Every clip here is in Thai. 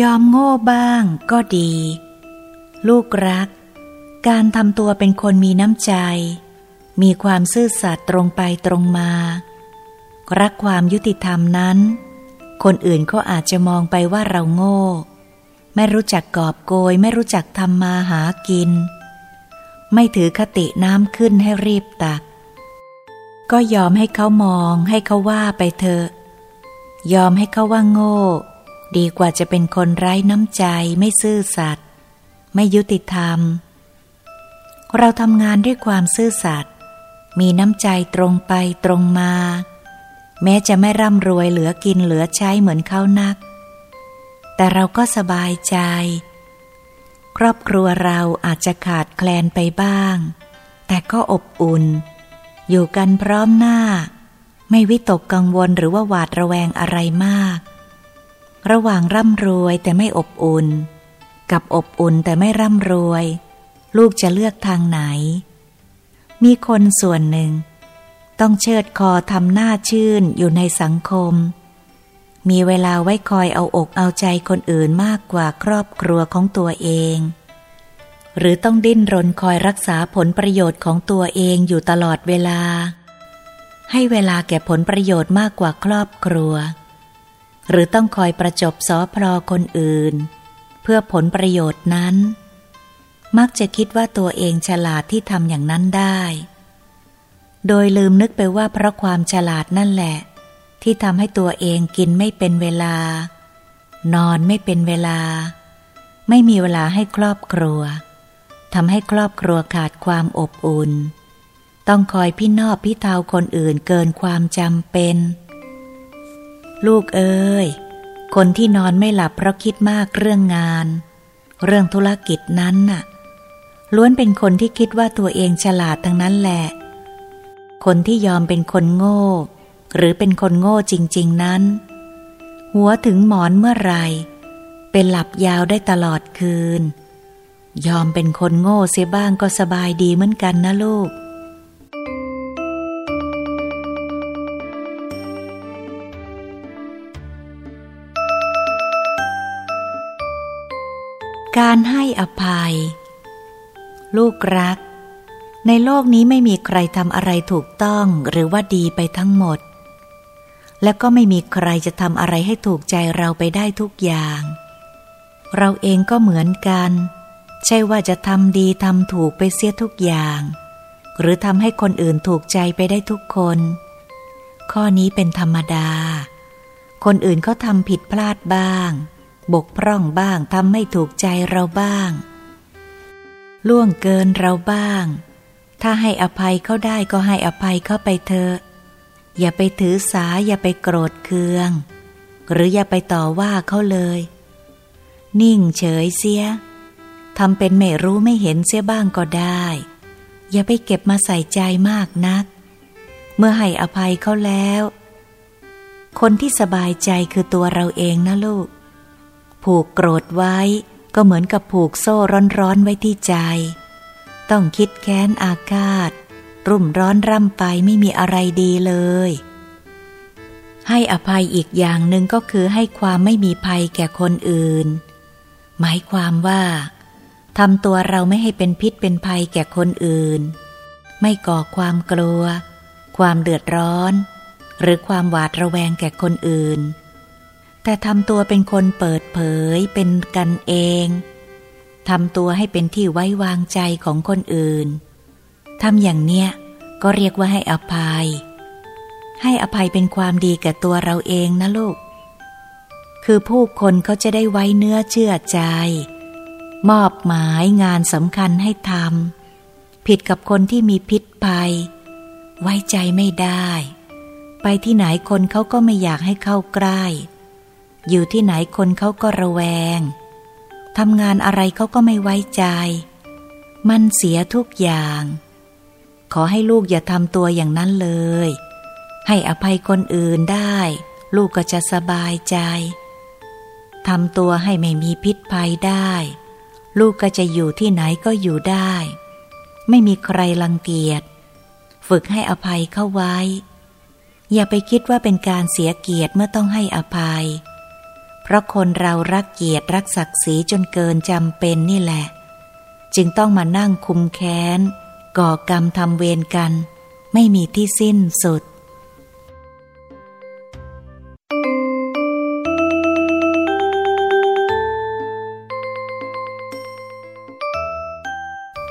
ยอมโง่บ้างก็ดี ลูกรัก การทำตัวเป็นคนมีน้ำใจ มีความซื่อสัตย์ตรงไปตรงมา รักความยุติธรรมนั้น คนอื่นเขาอาจจะมองไปว่าเราโง่ ไม่รู้จักกอบโกย ไม่รู้จักทำมาหากิน ไม่ถือคติน้ำขึ้นให้รีบตัก ก็ยอมให้เขามองให้เขาว่าไปเถอะ ยอมให้เขาว่าโง่ ดีกว่าจะเป็นคนไร้น้ำใจไม่ซื่อสัตย์ไม่ยุติธรรม เราทำงานด้วยความซื่อสัตย์มีน้ำใจตรงไปตรงมา แม้จะไม่ร่ำรวยเหลือกินเหลือใช้เหมือนเขานัก แต่เราก็สบายใจ ครอบครัวเราอาจจะขาดแคลนไปบ้าง แต่ก็อบอุ่น อยู่กันพร้อมหน้า ไม่วิตกกังวลหรือว่าหวาดระแวงอะไรมาก ระหว่างร่ำรวยแต่ไม่อบอุ่น กับอบอุ่นแต่ไม่ร่ำรวย ลูกจะเลือกทางไหน มีคนส่วนหนึ่ง ต้องเชิดคอทำหน้าชื่นอยู่ในสังคม มีเวลาไว้คอยเอาอกเอาใจคนอื่นมากกว่าครอบครัวของตัวเอง หรือต้องดิ้นรนคอยรักษาผลประโยชน์ของตัวเองอยู่ตลอดเวลา ให้เวลาแก่ผลประโยชน์มากกว่าครอบครัว หรือต้องคอยประจบสอพลอคนอื่น เพื่อผลประโยชน์นั้น มักจะคิดว่าตัวเองฉลาดที่ทำอย่างนั้นได้ โดยลืมนึกไปว่าเพราะความฉลาดนั่นแหละ ที่ทำให้ตัวเองกินไม่เป็นเวลา นอนไม่เป็นเวลา ไม่มีเวลาให้ครอบครัวทำให้ครอบครัวขาดความอบอุ่น ต้องคอยพี่นอบพี่เทาคนอื่นเกินความจำเป็น ลูกเอ้ย คนที่นอนไม่หลับเพราะคิดมากเรื่องงาน เรื่องธุรกิจนั้นน่ะ ล้วนเป็นคนที่คิดว่าตัวเองฉลาดทั้งนั้นแหละ คนที่ยอมเป็นคนโง่ หรือเป็นคนโง่จริง ๆนั้น หัวถึงหมอนเมื่อไร เป็นหลับยาวได้ตลอดคืน ยอมเป็นคนโง่เสียบ้างก็สบายดีเหมือนกันนะลูก การให้อภัย ลูกรัก ในโลกนี้ไม่มีใครทำอะไรถูกต้องหรือว่าดีไปทั้งหมด และก็ไม่มีใครจะทำอะไรให้ถูกใจเราไปได้ทุกอย่าง เราเองก็เหมือนกัน ใช่ว่าจะทำดีทำถูกไปเสียทุกอย่าง หรือทำให้คนอื่นถูกใจไปได้ทุกคน ข้อนี้เป็นธรรมดา คนอื่นเขาทำผิดพลาดบ้าง บกพร่องบ้างทำไม่ถูกใจเราบ้าง ล่วงเกินเราบ้าง ถ้าให้อภัยเขาได้ก็ให้อภัยเขาไปเถอะ อย่าไปถือสาอย่าไปโกรธเคือง หรืออย่าไปต่อว่าเขาเลย นิ่งเฉยเสียทำเป็นไม่รู้ไม่เห็นเสียบ้างก็ได้ อย่าไปเก็บมาใส่ใจมากนัก เมื่อให้อภัยเขาแล้ว คนที่สบายใจคือตัวเราเองนะลูก ผูกโกรธไว้ก็เหมือนกับผูกโซ่ร้อนๆไว้ที่ใจ ต้องคิดแค้นอาฆาต รุ่มร้อนร่ำไปไม่มีอะไรดีเลย ให้อภัยอีกอย่างหนึ่งก็คือให้ความไม่มีภัยแก่คนอื่น หมายความว่าทำตัวเราไม่ให้เป็นพิษเป็นภัยแก่คนอื่น ไม่ก่อความกลัว ความเดือดร้อน หรือความหวาดระแวงแก่คนอื่น แต่ทำตัวเป็นคนเปิดเผยเป็นกันเองทำตัวให้เป็นที่ไว้วางใจของคนอื่นทำอย่างเนี้ยก็เรียกว่าให้อภัย ให้อภัยเป็นความดีแก่ตัวเราเองนะลูก คือผู้คนเขาจะได้ไว้เนื้อเชื่อใจ มอบหมายงานสำคัญให้ทำผิดกับคนที่มีพิษภัย ไว้ใจไม่ได้ ไปที่ไหนคนเขาก็ไม่อยากให้เข้าใกล้ อยู่ที่ไหนคนเขาก็ระแวง ทำงานอะไรเขาก็ไม่ไว้ใจ มันเสียทุกอย่าง ขอให้ลูกอย่าทำตัวอย่างนั้นเลย ให้อภัยคนอื่นได้ ลูกก็จะสบายใจ ทำตัวให้ไม่มีพิษภัยได้ ลูกก็จะอยู่ที่ไหนก็อยู่ได้ ไม่มีใครรังเกียจ ฝึกให้อภัยเข้าไว้ อย่าไปคิดว่าเป็นการเสียเกียรติเมื่อต้องให้อภัยเราะคนเรารักเกียรติรักศักดิ์ศรีจนเกินจำเป็นนี่แหละ จึงต้องมานั่งคุมแค้น ก่อกรรมทำเวรกัน ไม่มีที่สิ้นสุด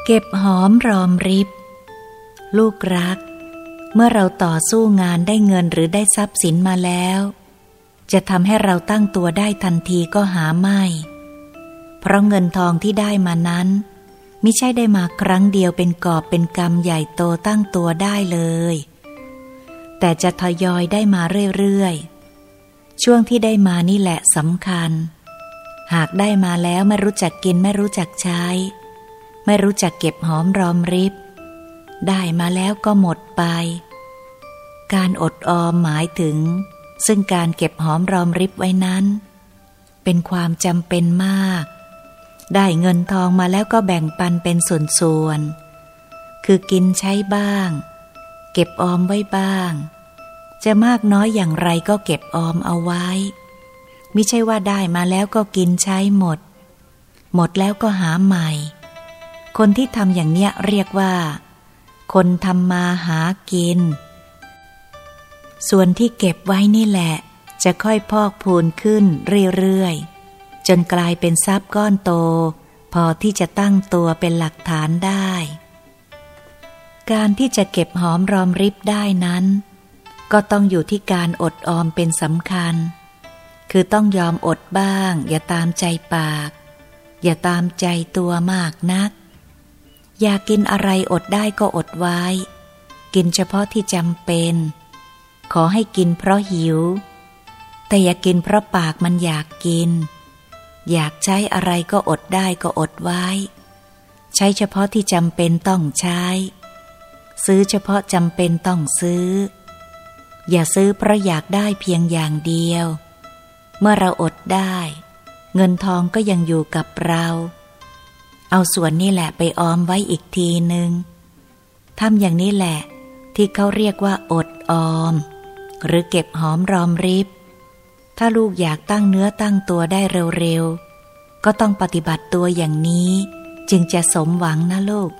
เก็บหอมรอมริบ ลูกรัก เมื่อเราต่อสู้งานได้เงินหรือได้ทรัพย์สินมาแล้ว จะทำให้เราตั้งตัวได้ทันทีก็หาไม่ เพราะเงินทองที่ได้มานั้นไม่ใช่ได้มาครั้งเดียวเป็นกอบเป็นกรรมใหญ่โตตั้งตัวได้เลย แต่จะทยอยได้มาเรื่อยๆ ช่วงที่ได้มานี่แหละสำคัญ หากได้มาแล้วไม่รู้จักกินไม่รู้จักใช้ ไม่รู้จักเก็บหอมรอมริบ ได้มาแล้วก็หมดไป การอดออมหมายถึง ซึ่งการเก็บหอมรอมริบไว้นั้น เป็นความจำเป็นมาก ได้เงินทองมาแล้วก็แบ่งปันเป็นส่วนๆ คือกินใช้บ้าง เก็บออมไว้บ้าง จะมากน้อยอย่างไรก็เก็บออมเอาไว้ ไม่ใช่ว่าได้มาแล้วก็กินใช้หมด หมดแล้วก็หาใหม่ คนที่ทำอย่างเนี้ยเรียกว่า คนทำมาหากิน ส่วนที่เก็บไว้นี่แหละ จะค่อยพอกพูนขึ้นเรื่อยๆ จนกลายเป็นทรัพย์ก้อนโต พอที่จะตั้งตัวเป็นหลักฐานได้ การที่จะเก็บหอมรอมริบได้นั้น ก็ต้องอยู่ที่การอดออมเป็นสำคัญ คือต้องยอมอดบ้าง อย่าตามใจปาก อย่าตามใจตัวมากนัก อยากกินอะไรอดได้ก็อดไว้ กินเฉพาะที่จำเป็น ขอให้กินเพราะหิว แต่อย่ากินเพราะปากมันอยากกิน อยากใช้อะไรก็อดได้ก็อดไว้ ใช้เฉพาะที่จำเป็นต้องใช้ ซื้อเฉพาะจำเป็นต้องซื้อ อย่าซื้อเพราะอยากได้เพียงอย่างเดียว เมื่อเราอดได้ เงินทองก็ยังอยู่กับเรา เอาส่วนนี้แหละไปออมไว้อีกทีหนึ่งทำอย่างนี้แหละที่เขาเรียกว่าอดออม หรือเก็บหอมรอมริบ ถ้าลูกอยากตั้งเนื้อตั้งตัวได้เร็วๆ ก็ต้องปฏิบัติตัวอย่างนี้ จึงจะสมหวังนะลูก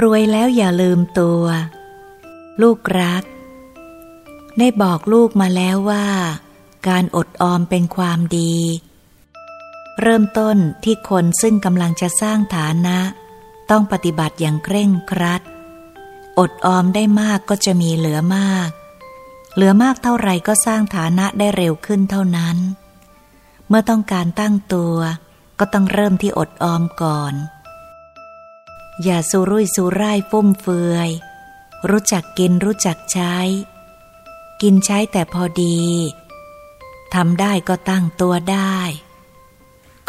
รวยแล้วอย่าลืมตัว ลูกรัก ได้บอกลูกมาแล้วว่า การอดออมเป็นความดี เริ่มต้นที่คนซึ่งกำลังจะสร้างฐานะ ต้องปฏิบัติอย่างเคร่งครัด อดออมได้มากก็จะมีเหลือมาก เหลือมากเท่าไรก็สร้างฐานะได้เร็วขึ้นเท่านั้น เมื่อต้องการตั้งตัวก็ต้องเริ่มที่อดออมก่อน อย่าสุรุ่ยสุร่ายฟุ่มเฟือย รู้จักกินรู้จักใช้ กินใช้แต่พอดีทำได้ก็ตั้งตัวได้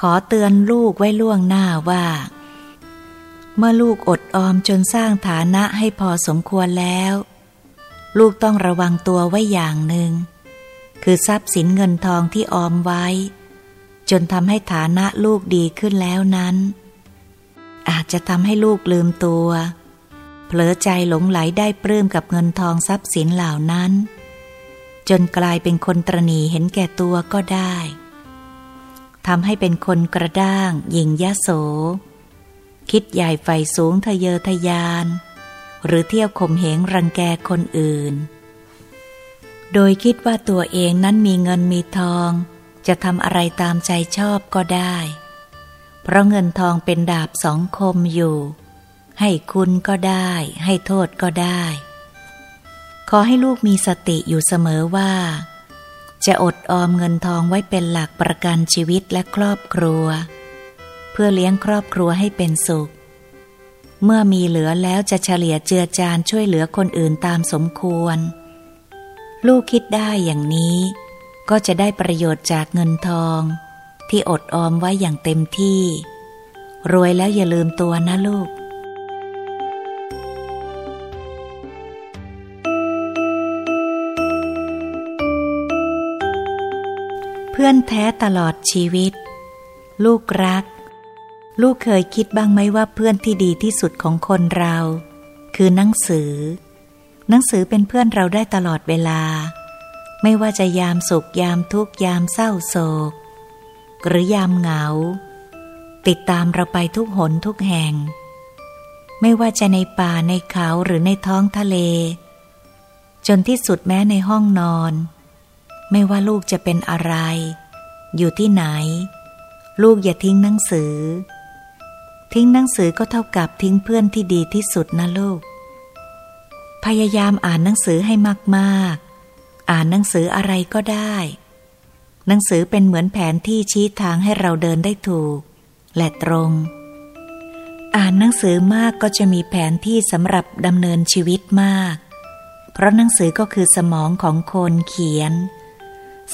ขอเตือนลูกไว้ล่วงหน้าว่า เมื่อลูกอดออมจนสร้างฐานะให้พอสมควรแล้ว ลูกต้องระวังตัวไว้อย่างหนึ่ง คือทรัพย์สินเงินทองที่ออมไว้ จนทำให้ฐานะลูกดีขึ้นแล้วนั้น อาจจะทำให้ลูกลืมตัว เผลอใจหลงไหลได้ปลื้มกับเงินทองทรัพย์สินเหล่านั้น จนกลายเป็นคนตรณีเห็นแก่ตัวก็ได้ ทำให้เป็นคนกระด้างหยิงยะโส คิดใหญ่ไฟสูงทะเยอทะยาน หรือเที่ยวข่มเหงรังแกคนอื่น โดยคิดว่าตัวเองนั้นมีเงินมีทอง จะทำอะไรตามใจชอบก็ได้ เพราะเงินทองเป็นดาบสองคมอยู่ ให้คุณก็ได้ ให้โทษก็ได้ ขอให้ลูกมีสติอยู่เสมอว่า จะอดออมเงินทองไว้เป็นหลักประกันชีวิตและครอบครัว เพื่อเลี้ยงครอบครัวให้เป็นสุข เมื่อมีเหลือแล้วจะเฉลี่ยเจือจานช่วยเหลือคนอื่นตามสมควร ลูกคิดได้อย่างนี้ ก็จะได้ประโยชน์จากเงินทอง ที่อดออมไว้อย่างเต็มที่ รวยแล้วอย่าลืมตัวนะลูก พื่อนแท้ตลอดชีวิต ลูกรัก ลูกเคยคิดบ้างไหมว่าเพื่อนที่ดีที่สุดของคนเรา คือหนังสือ หนังสือเป็นเพื่อนเราได้ตลอดเวลา ไม่ว่าจะยามสุขยามทุกยามเศร้าโศก หรือยามเหงา ติดตามเราไปทุกหนทุกแห่ง ไม่ว่าจะในป่าในเขาหรือในท้องทะเล จนที่สุดแม้ในห้องนอน ไม่ว่าลูกจะเป็นอะไร อยู่ที่ไหน ลูกอย่าทิ้งหนังสือ ทิ้งหนังสือก็เท่ากับทิ้งเพื่อนที่ดีที่สุดนะลูก พยายามอ่านหนังสือให้มากๆ อ่านหนังสืออะไรก็ได้ หนังสือเป็นเหมือนแผนที่ชี้ทางให้เราเดินได้ถูก และตรง อ่านหนังสือมากก็จะมีแผนที่สำหรับดำเนินชีวิตมาก เพราะหนังสือก็คือสมองของคนเขียน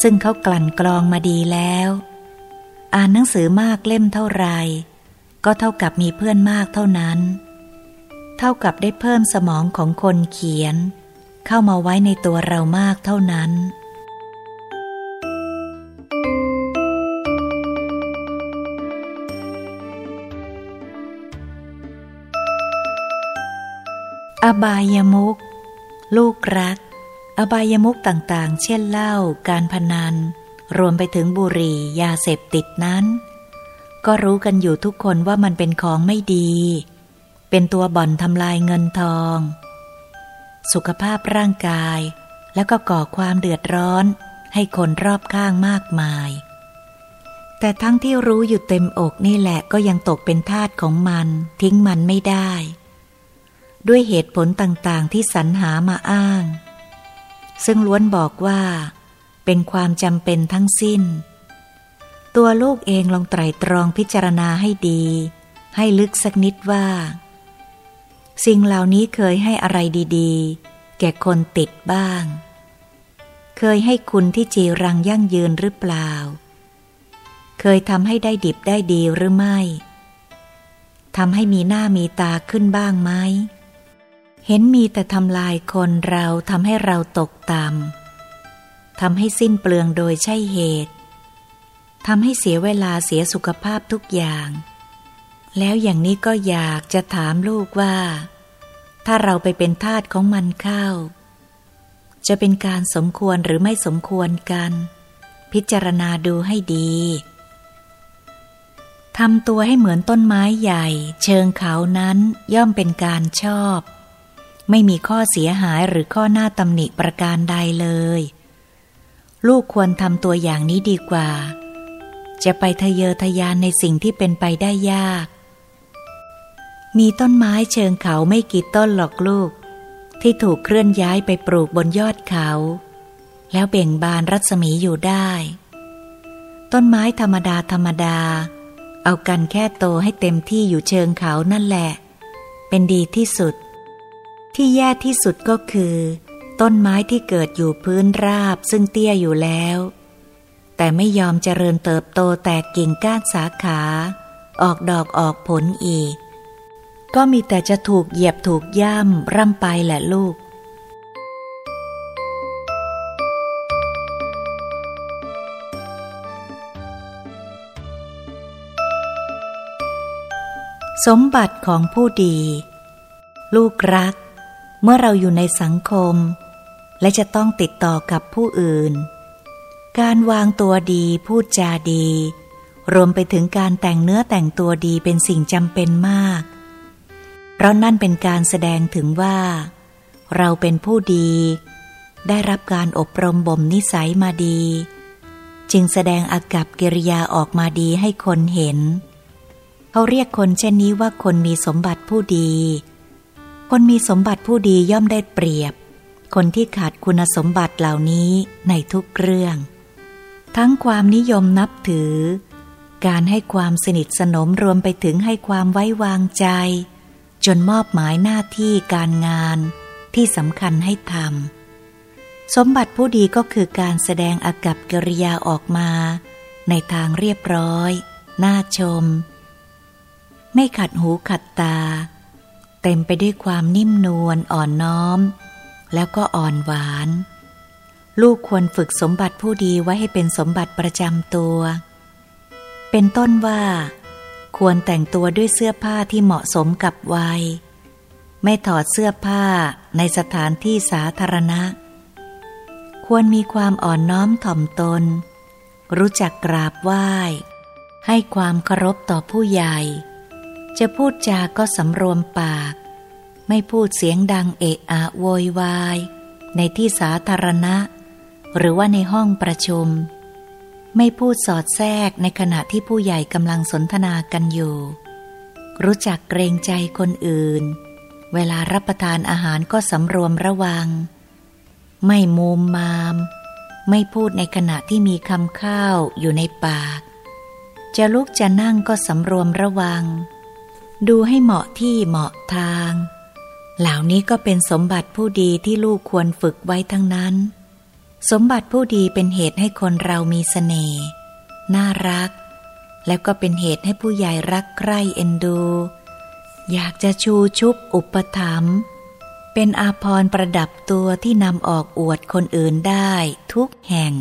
ซึ่งเขากลั่นกรองมาดีแล้ว อ่านหนังสือมากเล่มเท่าไร ก็เท่ากับมีเพื่อนมากเท่านั้น เท่ากับได้เพิ่มสมองของคนเขียน เข้ามาไว้ในตัวเรามากเท่านั้นอบายมุก ลูกรัก อบายมุกต่างๆ เช่นเหล้า การพนัน รวมไปถึงบุหรี่ ยาเสพติดนั้น ก็รู้กันอยู่ทุกคนว่ามันเป็นของไม่ดี เป็นตัวบ่อนทำลายเงินทอง สุขภาพร่างกาย แล้วก็ก่อความเดือดร้อนให้คนรอบข้างมากมาย แต่ทั้งที่รู้อยู่เต็มอกนี่แหละก็ยังตกเป็นทาสของมัน ทิ้งมันไม่ได้ ด้วยเหตุผลต่างๆที่สรรหามาอ้าง ซึ่งล้วนบอกว่า เป็นความจำเป็นทั้งสิ้น ตัวลูกเองลองไตรตรองพิจารณาให้ดี ให้ลึกสักนิดว่า สิ่งเหล่านี้เคยให้อะไรดีๆ แก่คนติดบ้าง เคยให้คุณที่จีรังยั่งยืนหรือเปล่า เคยทำให้ได้ดิบได้ดีหรือไม่ทำให้มีหน้ามีตาขึ้นบ้างไหม เห็นมีแต่ทำลายคนเราทำให้เราตกต่ำทำให้สิ้นเปลืองโดยใช่เหตุทำให้เสียเวลาเสียสุขภาพทุกอย่าง แล้วอย่างนี้ก็อยากจะถามลูกว่า ถ้าเราไปเป็นทาสของมันเข้า จะเป็นการสมควรหรือไม่สมควรกัน พิจารณาดูให้ดีทำตัวให้เหมือนต้นไม้ใหญ่ เชิงเขานั้นย่อมเป็นการชอบ ไม่มีข้อเสียหายหรือข้อหน้าตำหนิประการใดเลย ลูกควรทำตัวอย่างนี้ดีกว่า จะไปทะเยอทะยานในสิ่งที่เป็นไปได้ยาก มีต้นไม้เชิงเขาไม่กี่ต้นหรอกลูก ที่ถูกเคลื่อนย้ายไปปลูกบนยอดเขา แล้วเบ่งบานรัศมีอยู่ได้ ต้นไม้ธรรมดาธรรมดา เอากันแค่โตให้เต็มที่อยู่เชิงเขานั่นแหละ เป็นดีที่สุด ที่แย่ที่สุดก็คือ ต้นไม้ที่เกิดอยู่พื้นราบซึ่งเตี้ยอยู่แล้ว แต่ไม่ยอมเจริญเติบโตแตกกิ่งก้านสาขา ออกดอกออกผลอีก ก็มีแต่จะถูกเหยียบถูกย่ำร่ำไปแหละลูกสมบัติของผู้ดี ลูกรัก มื่อเราอยู่ในสังคม และจะต้องติดต่อกับผู้อื่น การวางตัวดีพูดจาดี รวมไปถึงการแต่งเนื้อแต่งตัวดีเป็นสิ่งจำเป็นมาก เพราะนั่นเป็นการแสดงถึงว่า เราเป็นผู้ดี ได้รับการอบรมบ่มนิสัยมาดี จึงแสดงอากับกิริยาออกมาดีให้คนเห็น เขาเรียกคนเช่นนี้ว่าคนมีสมบัติผู้ดี คนมีสมบัติผู้ดีย่อมได้เปรียบ คนที่ขาดคุณสมบัติเหล่านี้ในทุกเรื่อง ทั้งความนิยมนับถือ การให้ความสนิทสนมรวมไปถึงให้ความไว้วางใจ จนมอบหมายหน้าที่การงานที่สำคัญให้ทำสมบัติผู้ดีก็คือการแสดงอากับกิริยาออกมา ในทางเรียบร้อย น่าชม ไม่ขัดหูขัดตา เต็มไปด้วยความนิ่มนวลอ่อนน้อม แล้วก็อ่อนหวาน ลูกควรฝึกสมบัติผู้ดีไว้ให้เป็นสมบัติประจำตัว เป็นต้นว่า ควรแต่งตัวด้วยเสื้อผ้าที่เหมาะสมกับวัย ไม่ถอดเสื้อผ้าในสถานที่สาธารณะ ควรมีความอ่อนน้อมถ่อมตน รู้จักกราบไหว้ ให้ความเคารพต่อผู้ใหญ่ จะพูดจาก็สำรวมปาก ไม่พูดเสียงดังเอะอะโวยวาย ในที่สาธารณะ หรือว่าในห้องประชุม ไม่พูดสอดแทรกในขณะที่ผู้ใหญ่กำลังสนทนากันอยู่ รู้จักเกรงใจคนอื่น เวลารับประทานอาหารก็สำรวมระวัง ไม่มูมมาม ไม่พูดในขณะที่มีคำข้าวอยู่ในปาก จะลุกจะนั่งก็สำรวมระวัง ดูให้เหมาะที่เหมาะทาง เหล่านี้ก็เป็นสมบัติผู้ดีที่ลูกควรฝึกไว้ทั้งนั้น สมบัติผู้ดีเป็นเหตุให้คนเรามีสเสน่ห์น่ารัก แล้วก็เป็นเหตุให้ผู้ใหญ่รักใคร่เอ็นดู อยากจะชูชุบอุปถัมภ์เป็นอาภรณ์ประดับตัวที่นำออกอวดคนอื่นได้ทุกแห่ง